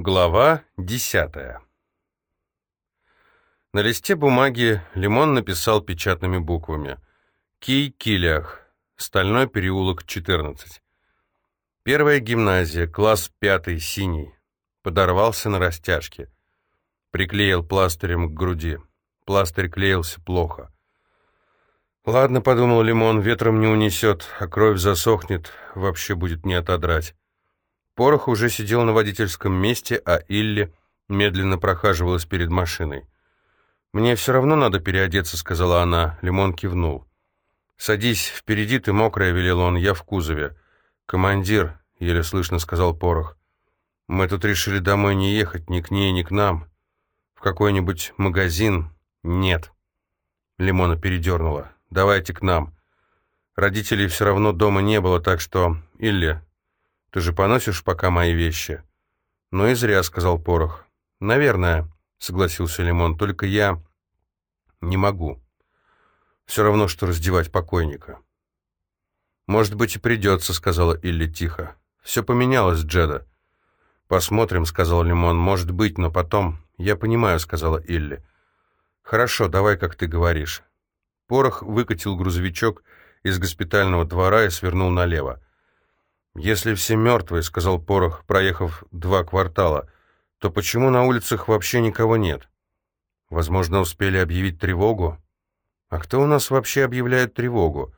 Глава десятая На листе бумаги Лимон написал печатными буквами «Кий-Килях, Стальной переулок, 14». Первая гимназия, класс пятый, синий. Подорвался на растяжке. Приклеил пластырем к груди. Пластырь клеился плохо. «Ладно», — подумал Лимон, — «ветром не унесет, а кровь засохнет, вообще будет не отодрать». Порох уже сидел на водительском месте, а Илли медленно прохаживалась перед машиной. «Мне все равно надо переодеться», — сказала она. Лимон кивнул. «Садись, впереди ты мокрая», — велел он, — «я в кузове». «Командир», — еле слышно сказал Порох, — «мы тут решили домой не ехать, ни к ней, ни к нам. В какой-нибудь магазин? Нет». Лимона передернула. «Давайте к нам. Родителей все равно дома не было, так что... Илли, ты же поносишь пока мои вещи?» «Ну и зря», — сказал Порох. «Наверное», — согласился Лимон, — «только я не могу. Все равно, что раздевать покойника». «Может быть, и придется», — сказала Илли тихо. «Все поменялось, Джеда». «Посмотрим», — сказал Лимон. «Может быть, но потом...» «Я понимаю», — сказала Илли. «Хорошо, давай, как ты говоришь». Порох выкатил грузовичок из госпитального двора и свернул налево. «Если все мертвые», — сказал Порох, проехав два квартала, «то почему на улицах вообще никого нет? Возможно, успели объявить тревогу? А кто у нас вообще объявляет тревогу?»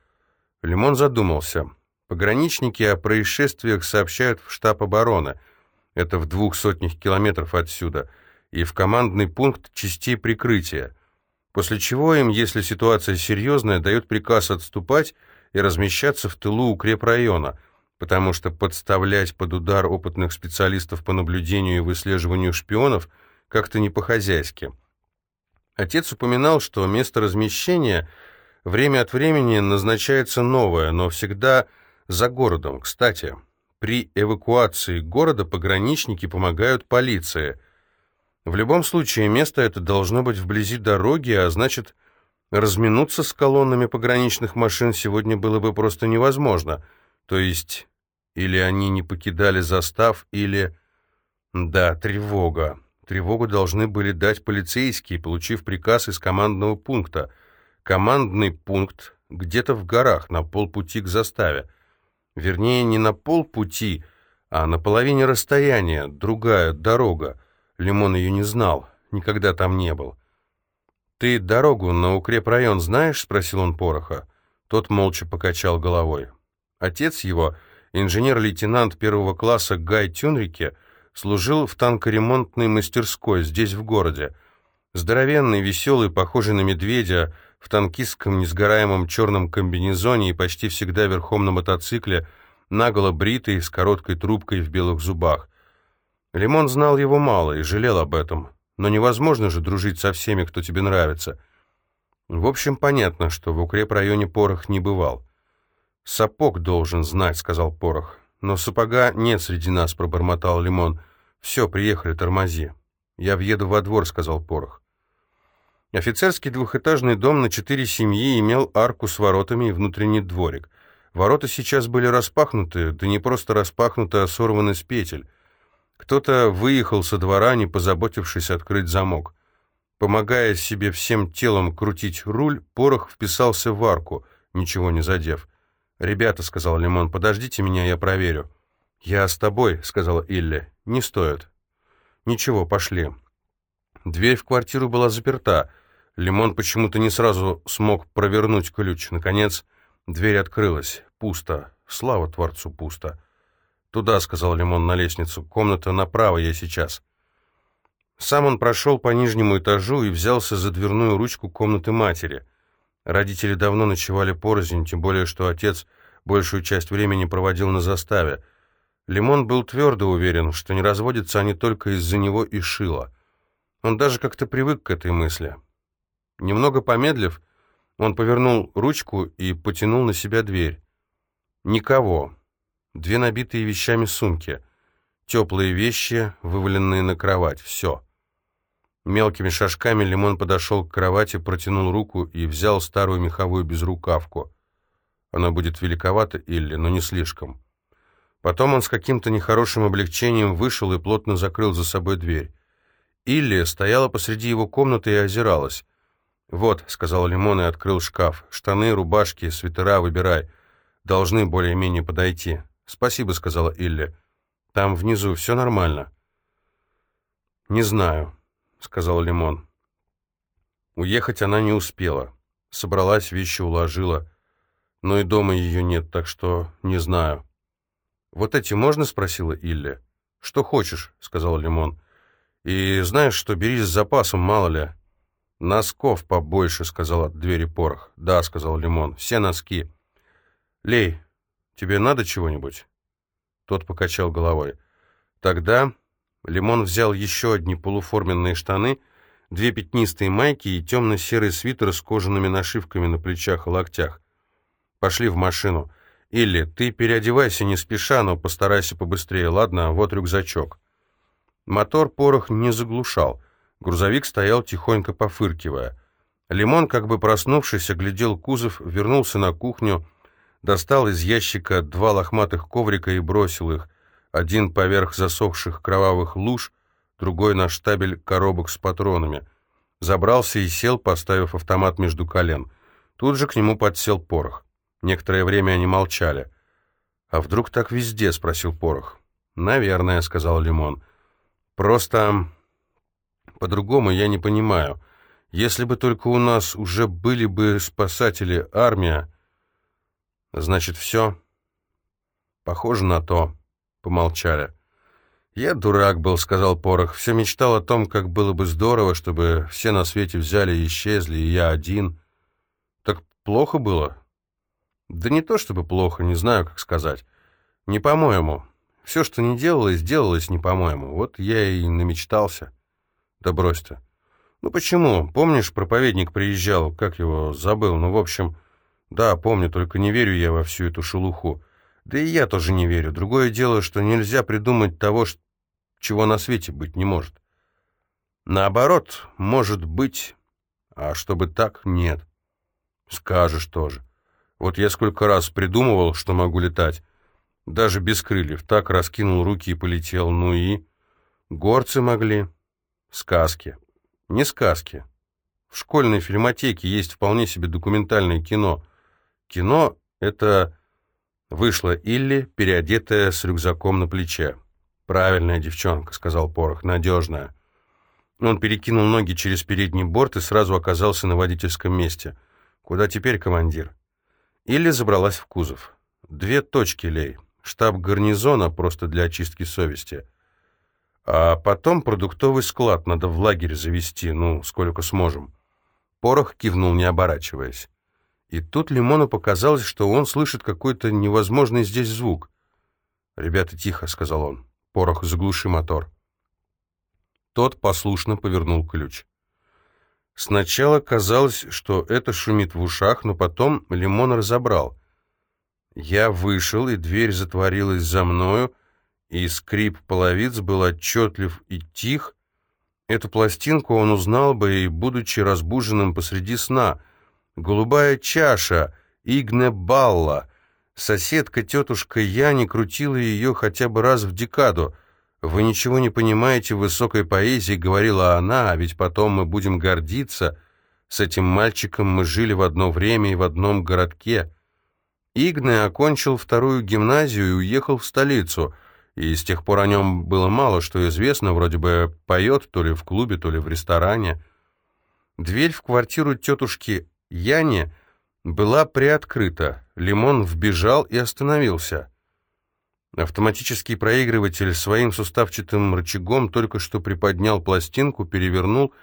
Лимон задумался. Пограничники о происшествиях сообщают в штаб обороны. Это в двух сотнях километров отсюда. И в командный пункт частей прикрытия. После чего им, если ситуация серьезная, дают приказ отступать и размещаться в тылу укрепрайона — потому что подставлять под удар опытных специалистов по наблюдению и выслеживанию шпионов как-то не по-хозяйски. Отец упоминал, что место размещения время от времени назначается новое, но всегда за городом. Кстати, при эвакуации города пограничники помогают полиции. В любом случае, место это должно быть вблизи дороги, а значит, разминуться с колоннами пограничных машин сегодня было бы просто невозможно. То есть или они не покидали застав, или... Да, тревога. Тревогу должны были дать полицейские, получив приказ из командного пункта. Командный пункт где-то в горах, на полпути к заставе. Вернее, не на полпути, а на половине расстояния, другая дорога. Лимон ее не знал, никогда там не был. «Ты дорогу на укрепрайон знаешь?» — спросил он Пороха. Тот молча покачал головой. Отец его инженер-лейтенант первого класса Гай Тюнрике служил в танкоремонтной мастерской здесь, в городе. Здоровенный, веселый, похожий на медведя, в танкистском несгораемом черном комбинезоне и почти всегда верхом на мотоцикле, наголо бритый, с короткой трубкой в белых зубах. Лимон знал его мало и жалел об этом, но невозможно же дружить со всеми, кто тебе нравится. В общем, понятно, что в укрепрайоне порох не бывал. «Сапог должен знать», — сказал Порох. «Но сапога нет среди нас», — пробормотал Лимон. «Все, приехали, тормози». «Я въеду во двор», — сказал Порох. Офицерский двухэтажный дом на четыре семьи имел арку с воротами и внутренний дворик. Ворота сейчас были распахнуты, да не просто распахнуты, а сорваны с петель. Кто-то выехал со двора, не позаботившись открыть замок. Помогая себе всем телом крутить руль, порох вписался в арку, ничего не задев. «Ребята», — сказал Лимон, — «подождите меня, я проверю». «Я с тобой», — сказала Илли. «Не стоит». «Ничего, пошли». Дверь в квартиру была заперта. Лимон почему-то не сразу смог провернуть ключ. Наконец, дверь открылась. Пусто. Слава Творцу, пусто. «Туда», — сказал Лимон на лестницу. «Комната направо, я сейчас». Сам он прошел по нижнему этажу и взялся за дверную ручку комнаты матери. Родители давно ночевали порознь, тем более, что отец большую часть времени проводил на заставе. Лимон был твердо уверен, что не разводятся они только из-за него и Шила. Он даже как-то привык к этой мысли. Немного помедлив, он повернул ручку и потянул на себя дверь. Никого. Две набитые вещами сумки. Теплые вещи, вываленные на кровать. Все. Мелкими шажками Лимон подошел к кровати, протянул руку и взял старую меховую безрукавку. Она будет великовата Илли, но не слишком. Потом он с каким-то нехорошим облегчением вышел и плотно закрыл за собой дверь. Илли стояла посреди его комнаты и озиралась. «Вот», — сказал Лимон и открыл шкаф. «Штаны, рубашки, свитера выбирай. Должны более-менее подойти». «Спасибо», — сказала Илли. «Там внизу все нормально». «Не знаю», — сказал Лимон. Уехать она не успела. Собралась, вещи уложила. Но и дома ее нет, так что не знаю. «Вот эти можно?» — спросила Илля. «Что хочешь», — сказал Лимон. «И знаешь что, бери с запасом, мало ли». «Носков побольше», — сказал от двери порох. «Да», — сказал Лимон, — «все носки». «Лей, тебе надо чего-нибудь?» Тот покачал головой. «Тогда...» Лимон взял еще одни полуформенные штаны, две пятнистые майки и темно-серый свитер с кожаными нашивками на плечах и локтях. «Пошли в машину. Или ты переодевайся не спеша, но постарайся побыстрее, ладно? Вот рюкзачок». Мотор порох не заглушал. Грузовик стоял тихонько пофыркивая. Лимон, как бы проснувшись, оглядел кузов, вернулся на кухню, достал из ящика два лохматых коврика и бросил их, один поверх засохших кровавых луж, другой на штабель коробок с патронами. Забрался и сел, поставив автомат между колен. Тут же к нему подсел порох. Некоторое время они молчали. «А вдруг так везде?» — спросил порох. «Наверное», — сказал Лимон. «Просто по-другому я не понимаю. Если бы только у нас уже были бы спасатели, армия...» «Значит, все?» «Похоже на то». Помолчали. «Я дурак был», — сказал Порох. «Все мечтал о том, как было бы здорово, чтобы все на свете взяли и исчезли, и я один». «Так плохо было?» «Да не то чтобы плохо, не знаю, как сказать. Не по-моему. Все, что не делалось, делалось не по-моему. Вот я и намечтался». «Да брось ты». «Ну почему? Помнишь, проповедник приезжал, как его, забыл, ну, в общем...» «Да, помню, только не верю я во всю эту шелуху. Да и я тоже не верю. Другое дело, что нельзя придумать того, чего на свете быть не может. Наоборот, может быть, а чтобы так, нет. Скажешь тоже. Вот я сколько раз придумывал, что могу летать. Даже без крыльев. Так раскинул руки и полетел. Ну и... Горцы могли. Сказки. Не сказки. В школьной фильмотеке есть вполне себе документальное кино. Кино — это Вышла Илли, переодетая с рюкзаком на плече. «Правильная девчонка», — сказал Порох, — «надежная». Он перекинул ноги через передний борт и сразу оказался на водительском месте. «Куда теперь, командир?» Илли забралась в кузов. «Две точки, Лей. Штаб гарнизона, просто для очистки совести. А потом продуктовый склад надо в лагерь завести, ну, сколько сможем». Порох кивнул, не оборачиваясь. И тут Лимону показалось, что он слышит какой-то невозможный здесь звук. «Ребята, тихо», — сказал он. «Порох, заглуши мотор». Тот послушно повернул ключ. Сначала казалось, что это шумит в ушах, но потом Лимон разобрал. Я вышел, и дверь затворилась за мною, и скрип половиц был отчетлив и тих. Эту пластинку он узнал бы и, будучи разбуженным посреди сна — Голубая чаша, Игне Балла. Соседка, тетушка Яни, крутила ее хотя бы раз в декаду. «Вы ничего не понимаете в высокой поэзии», — говорила она, «а ведь потом мы будем гордиться. С этим мальчиком мы жили в одно время и в одном городке». Игне окончил вторую гимназию и уехал в столицу, и с тех пор о нем было мало что известно, вроде бы поет то ли в клубе, то ли в ресторане. Дверь в квартиру тетушки Яне была приоткрыта. Лимон вбежал и остановился. Автоматический проигрыватель своим суставчатым рычагом только что приподнял пластинку, перевернул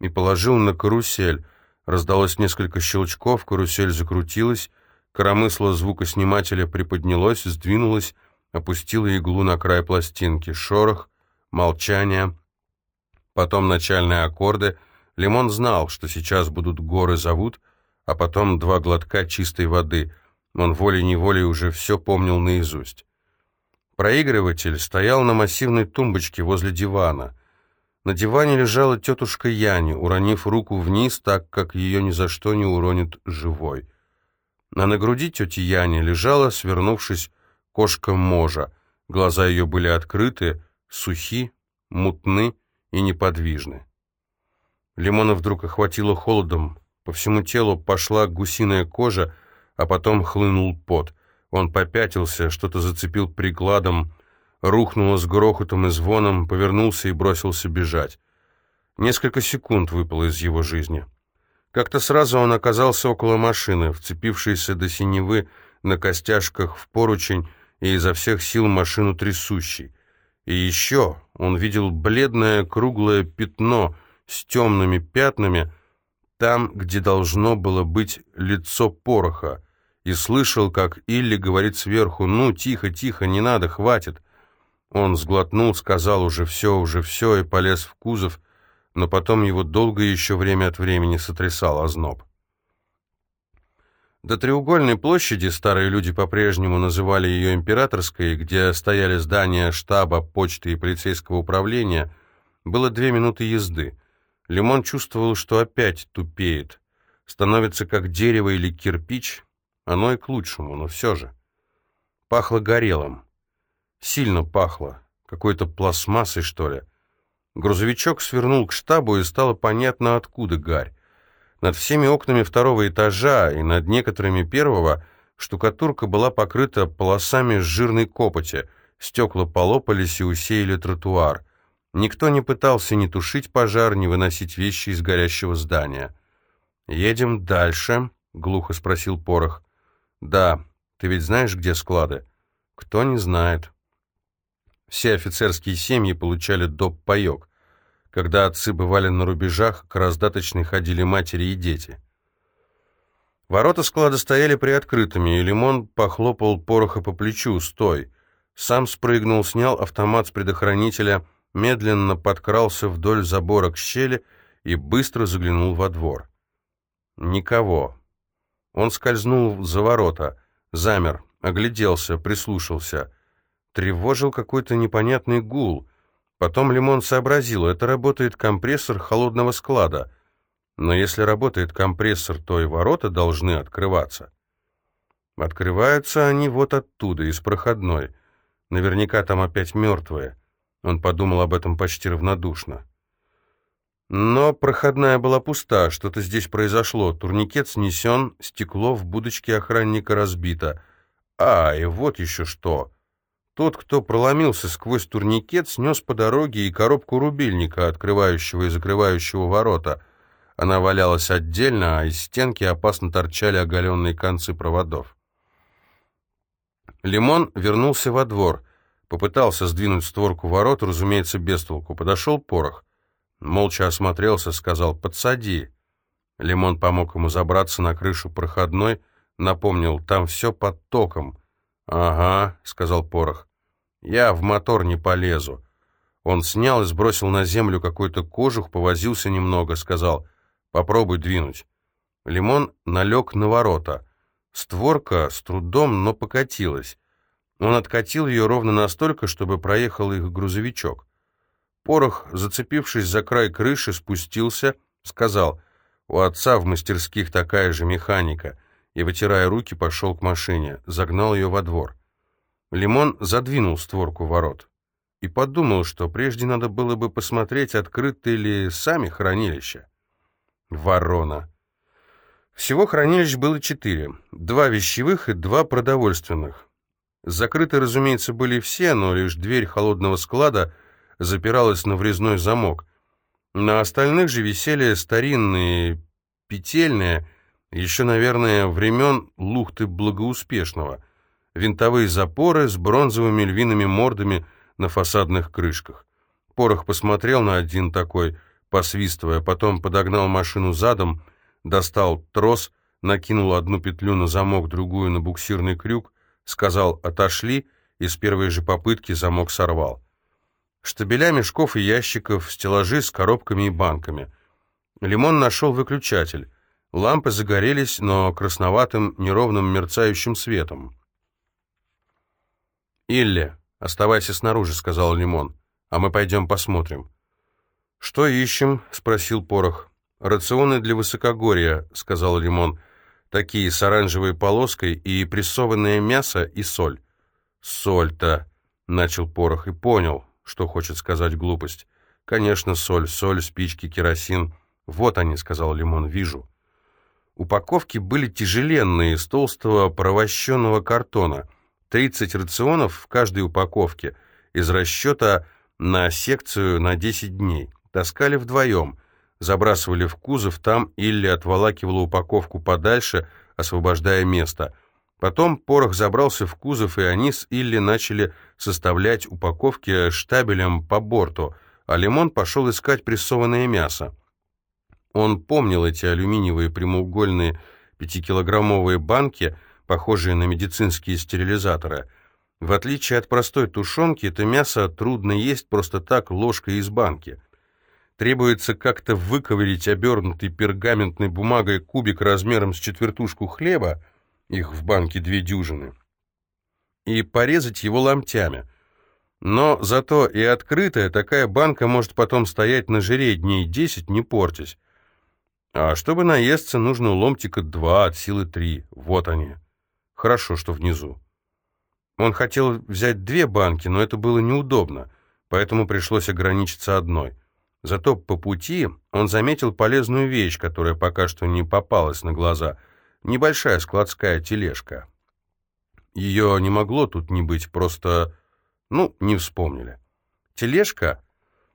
и положил на карусель. Раздалось несколько щелчков, карусель закрутилась, коромысло звукоснимателя приподнялось, сдвинулось, опустило иглу на край пластинки. Шорох, молчание, потом начальные аккорды. Лимон знал, что сейчас будут горы зовут, а потом два глотка чистой воды. Он волей-неволей уже все помнил наизусть. Проигрыватель стоял на массивной тумбочке возле дивана. На диване лежала тетушка Яни, уронив руку вниз, так как ее ни за что не уронит живой. А на груди тети Яни лежала, свернувшись, кошка Можа. Глаза ее были открыты, сухи, мутны и неподвижны. Лимона вдруг охватило холодом, по всему телу пошла гусиная кожа, а потом хлынул пот. Он попятился, что-то зацепил прикладом, рухнуло с грохотом и звоном, повернулся и бросился бежать. Несколько секунд выпало из его жизни. Как-то сразу он оказался около машины, вцепившийся до синевы на костяшках в поручень и изо всех сил машину трясущий. И еще он видел бледное круглое пятно с темными пятнами, там, где должно было быть лицо пороха, и слышал, как Илли говорит сверху «Ну, тихо, тихо, не надо, хватит». Он сглотнул, сказал «Уже все, уже все» и полез в кузов, но потом его долго еще время от времени сотрясал озноб. До треугольной площади старые люди по-прежнему называли ее императорской, где стояли здания штаба, почты и полицейского управления, было две минуты езды. Лимон чувствовал, что опять тупеет. Становится как дерево или кирпич, оно и к лучшему, но все же. Пахло горелым. Сильно пахло. Какой-то пластмассой, что ли. Грузовичок свернул к штабу, и стало понятно, откуда гарь. Над всеми окнами второго этажа и над некоторыми первого штукатурка была покрыта полосами жирной копоти, стекла полопались и усеяли тротуар. Никто не пытался ни тушить пожар, ни выносить вещи из горящего здания. «Едем дальше?» — глухо спросил Порох. «Да. Ты ведь знаешь, где склады?» «Кто не знает». Все офицерские семьи получали доп. паёк. Когда отцы бывали на рубежах, к раздаточной ходили матери и дети. Ворота склада стояли приоткрытыми, и Лимон похлопал Пороха по плечу. «Стой!» Сам спрыгнул, снял автомат с предохранителя — медленно подкрался вдоль забора к щели и быстро заглянул во двор. Никого. Он скользнул за ворота, замер, огляделся, прислушался. Тревожил какой-то непонятный гул. Потом Лимон сообразил, это работает компрессор холодного склада. Но если работает компрессор, то и ворота должны открываться. Открываются они вот оттуда, из проходной. Наверняка там опять мертвые. Он подумал об этом почти равнодушно. Но проходная была пуста, что-то здесь произошло. Турникет снесен, стекло в будочке охранника разбито. А, и вот еще что. Тот, кто проломился сквозь турникет, снес по дороге и коробку рубильника, открывающего и закрывающего ворота. Она валялась отдельно, а из стенки опасно торчали оголенные концы проводов. Лимон вернулся во двор. Попытался сдвинуть створку ворот, разумеется, без толку. Подошел порох. Молча осмотрелся, сказал «подсади». Лимон помог ему забраться на крышу проходной, напомнил «там все под током». «Ага», — сказал порох, — «я в мотор не полезу». Он снял и сбросил на землю какой-то кожух, повозился немного, сказал «попробуй двинуть». Лимон налег на ворота. Створка с трудом, но покатилась. Он откатил ее ровно настолько, чтобы проехал их грузовичок. Порох, зацепившись за край крыши, спустился, сказал, «У отца в мастерских такая же механика», и, вытирая руки, пошел к машине, загнал ее во двор. Лимон задвинул створку ворот и подумал, что прежде надо было бы посмотреть, открыты ли сами хранилища. Ворона. Всего хранилищ было четыре, два вещевых и два продовольственных. Закрыты, разумеется, были все, но лишь дверь холодного склада запиралась на врезной замок. На остальных же висели старинные, петельные, еще, наверное, времен Лухты Благоуспешного, винтовые запоры с бронзовыми львиными мордами на фасадных крышках. Порох посмотрел на один такой, посвистывая, потом подогнал машину задом, достал трос, накинул одну петлю на замок, другую на буксирный крюк, Сказал «отошли», и с первой же попытки замок сорвал. Штабеля мешков и ящиков, стеллажи с коробками и банками. Лимон нашел выключатель. Лампы загорелись, но красноватым, неровным мерцающим светом. «Илли, оставайся снаружи», — сказал Лимон, — «а мы пойдем посмотрим». «Что ищем?» — спросил Порох. «Рационы для высокогорья», — сказал Лимон такие с оранжевой полоской, и прессованное мясо, и соль. Соль-то. начал Порох и понял, что хочет сказать глупость. Конечно, соль, соль, спички, керосин. Вот они, сказал Лимон, вижу. Упаковки были тяжеленные, из толстого провощенного картона. 30 рационов в каждой упаковке, из расчета на секцию на 10 дней. Таскали вдвоем, забрасывали в кузов, там Илли отволакивала упаковку подальше, освобождая место. Потом порох забрался в кузов, и они с Илли начали составлять упаковки штабелем по борту, а Лимон пошел искать прессованное мясо. Он помнил эти алюминиевые прямоугольные пятикилограммовые банки, похожие на медицинские стерилизаторы. В отличие от простой тушенки, это мясо трудно есть просто так ложкой из банки. Требуется как-то выковырить обернутый пергаментной бумагой кубик размером с четвертушку хлеба, их в банке две дюжины, и порезать его ломтями. Но зато и открытая такая банка может потом стоять на жире дней десять, не портясь. А чтобы наесться, нужно ломтика два, от силы три. Вот они. Хорошо, что внизу. Он хотел взять две банки, но это было неудобно, поэтому пришлось ограничиться одной — Зато по пути он заметил полезную вещь, которая пока что не попалась на глаза. Небольшая складская тележка. Ее не могло тут не быть, просто... Ну, не вспомнили. Тележка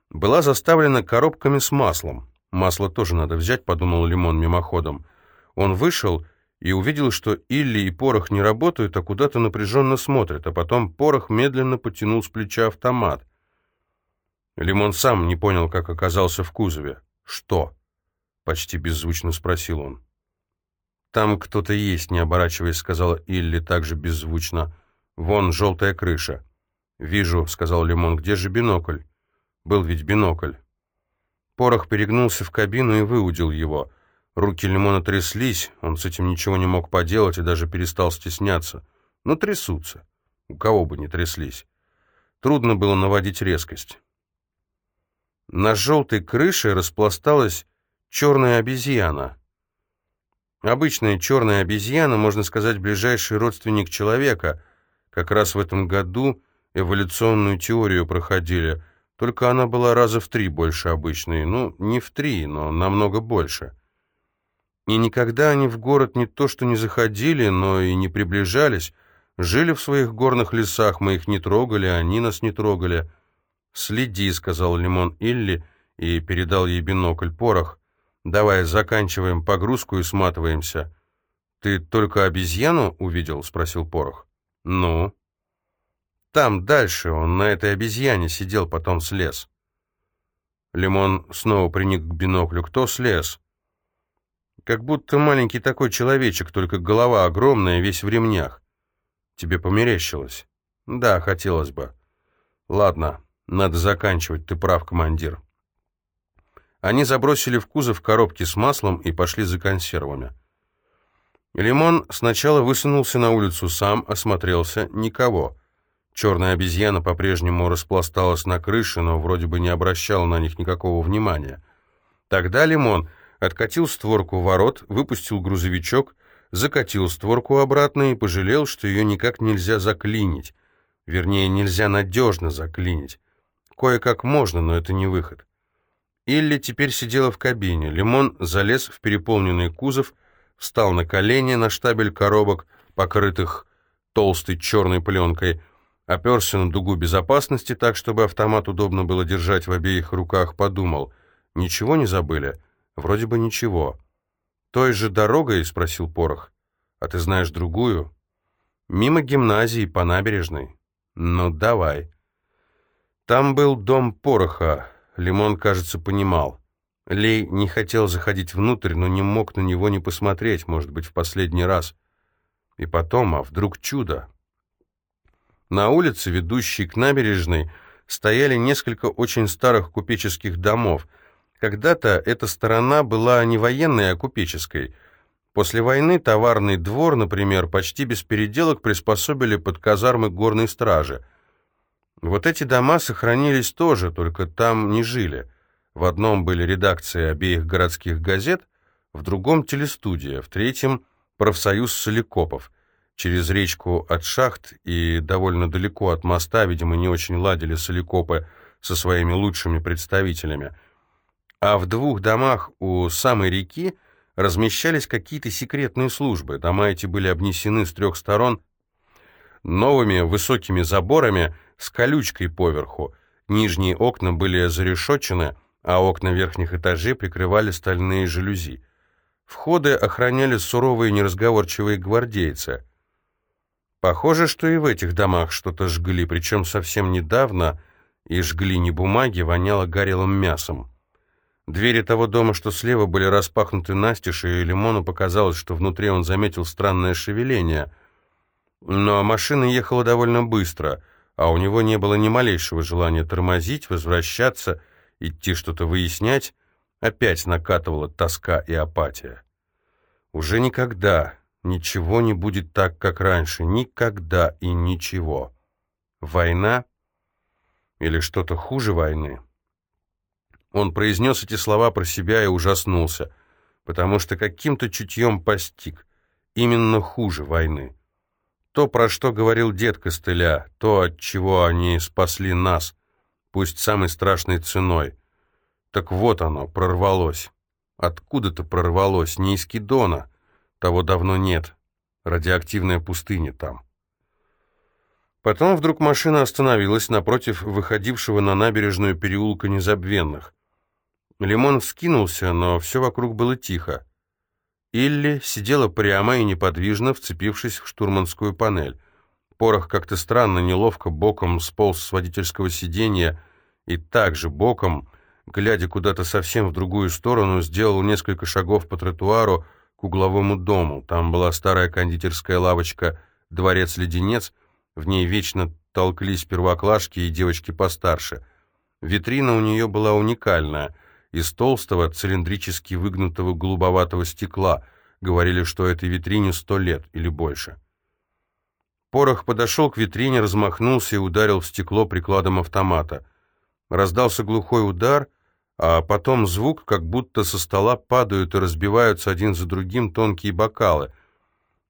была заставлена коробками с маслом. Масло тоже надо взять, подумал Лимон мимоходом. Он вышел и увидел, что Илли и Порох не работают, а куда-то напряженно смотрят, а потом Порох медленно потянул с плеча автомат. Лимон сам не понял, как оказался в кузове. «Что?» — почти беззвучно спросил он. «Там кто-то есть», — не оборачиваясь, сказала Илли также беззвучно. «Вон желтая крыша». «Вижу», — сказал Лимон. «Где же бинокль?» «Был ведь бинокль». Порох перегнулся в кабину и выудил его. Руки Лимона тряслись, он с этим ничего не мог поделать и даже перестал стесняться. Но трясутся. У кого бы не тряслись. Трудно было наводить резкость. На желтой крыше распласталась черная обезьяна. Обычная черная обезьяна, можно сказать, ближайший родственник человека. Как раз в этом году эволюционную теорию проходили, только она была раза в три больше обычной. Ну, не в три, но намного больше. И никогда они в город не то что не заходили, но и не приближались. Жили в своих горных лесах, мы их не трогали, они нас не трогали. «Следи», — сказал Лимон Илли и передал ей бинокль. «Порох, давай заканчиваем погрузку и сматываемся». «Ты только обезьяну увидел?» — спросил Порох. «Ну?» «Там, дальше, он на этой обезьяне сидел, потом слез». Лимон снова приник к биноклю. «Кто слез?» «Как будто маленький такой человечек, только голова огромная, весь в ремнях». «Тебе померещилось?» «Да, хотелось бы». «Ладно, надо заканчивать, ты прав, командир. Они забросили в кузов коробки с маслом и пошли за консервами. Лимон сначала высунулся на улицу сам, осмотрелся, никого. Черная обезьяна по-прежнему распласталась на крыше, но вроде бы не обращала на них никакого внимания. Тогда Лимон откатил створку ворот, выпустил грузовичок, закатил створку обратно и пожалел, что ее никак нельзя заклинить. Вернее, нельзя надежно заклинить. Кое-как можно, но это не выход. Илли теперь сидела в кабине. Лимон залез в переполненный кузов, встал на колени на штабель коробок, покрытых толстой черной пленкой, оперся на дугу безопасности так, чтобы автомат удобно было держать в обеих руках, подумал. «Ничего не забыли?» «Вроде бы ничего». «Той же дорогой?» — спросил Порох. «А ты знаешь другую?» «Мимо гимназии, по набережной». «Ну, давай». Там был дом пороха. Лимон, кажется, понимал. Лей не хотел заходить внутрь, но не мог на него не посмотреть, может быть, в последний раз. И потом, а вдруг чудо? На улице, ведущей к набережной, стояли несколько очень старых купеческих домов. Когда-то эта сторона была не военной, а купеческой. После войны товарный двор, например, почти без переделок приспособили под казармы горной стражи. Вот эти дома сохранились тоже, только там не жили. В одном были редакции обеих городских газет, в другом — телестудия, в третьем — профсоюз соликопов. через речку от шахт и довольно далеко от моста, видимо, не очень ладили соликопы со своими лучшими представителями. А в двух домах у самой реки размещались какие-то секретные службы. Дома эти были обнесены с трех сторон новыми высокими заборами с колючкой поверху. Нижние окна были зарешочены, а окна верхних этажей прикрывали стальные жалюзи. Входы охраняли суровые неразговорчивые гвардейцы. Похоже, что и в этих домах что-то жгли, причем совсем недавно, и жгли не бумаги, воняло горелым мясом. Двери того дома, что слева, были распахнуты настежь, и Лимону показалось, что внутри он заметил странное шевеление. Но машина ехала довольно быстро, а у него не было ни малейшего желания тормозить, возвращаться, идти что-то выяснять. Опять накатывала тоска и апатия. Уже никогда ничего не будет так, как раньше. Никогда и ничего. Война или что-то хуже войны? Он произнес эти слова про себя и ужаснулся, потому что каким-то чутьем постиг. Именно хуже войны. То, про что говорил дед Костыля, то, от чего они спасли нас, пусть самой страшной ценой. Так вот оно, прорвалось. Откуда-то прорвалось, не из Кидона. Того давно нет. Радиоактивная пустыня там. Потом вдруг машина остановилась напротив выходившего на набережную переулка Незабвенных. Лимон вскинулся, но все вокруг было тихо. Илли сидела прямо и неподвижно, вцепившись в штурманскую панель. Порох как-то странно, неловко, боком сполз с водительского сиденья и также боком, глядя куда-то совсем в другую сторону, сделал несколько шагов по тротуару к угловому дому. Там была старая кондитерская лавочка «Дворец-леденец», в ней вечно толклись первоклашки и девочки постарше. Витрина у нее была уникальная — из толстого, цилиндрически выгнутого голубоватого стекла. Говорили, что этой витрине сто лет или больше. Порох подошел к витрине, размахнулся и ударил в стекло прикладом автомата. Раздался глухой удар, а потом звук, как будто со стола падают и разбиваются один за другим тонкие бокалы.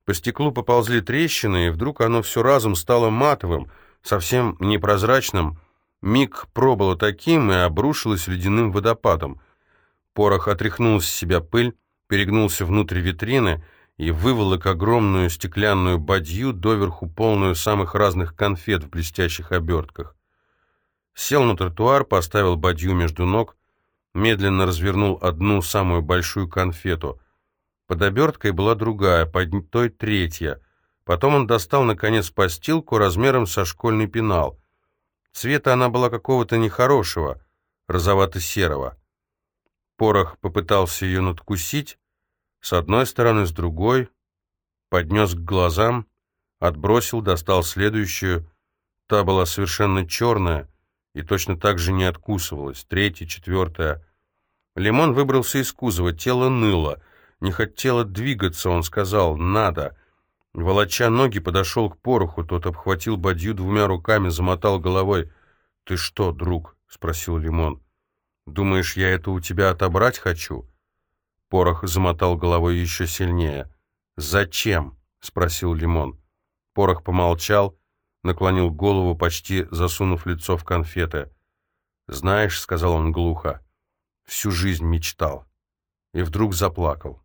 По стеклу поползли трещины, и вдруг оно все разом стало матовым, совсем непрозрачным, Миг пробыло таким и обрушилось ледяным водопадом. Порох отряхнул с себя пыль, перегнулся внутрь витрины и выволок огромную стеклянную бадью, доверху полную самых разных конфет в блестящих обертках. Сел на тротуар, поставил бадью между ног, медленно развернул одну самую большую конфету. Под оберткой была другая, под той третья. Потом он достал, наконец, постилку размером со школьный пенал. Цвета она была какого-то нехорошего, розовато-серого. Порох попытался ее надкусить, с одной стороны, с другой, поднес к глазам, отбросил, достал следующую. Та была совершенно черная и точно так же не откусывалась. Третья, четвертая. Лимон выбрался из кузова, тело ныло. Не хотело двигаться, он сказал «надо». Волоча ноги, подошел к пороху, тот обхватил бадью двумя руками, замотал головой. «Ты что, друг?» — спросил Лимон. «Думаешь, я это у тебя отобрать хочу?» Порох замотал головой еще сильнее. «Зачем?» — спросил Лимон. Порох помолчал, наклонил голову, почти засунув лицо в конфеты. «Знаешь», — сказал он глухо, — «всю жизнь мечтал». И вдруг заплакал.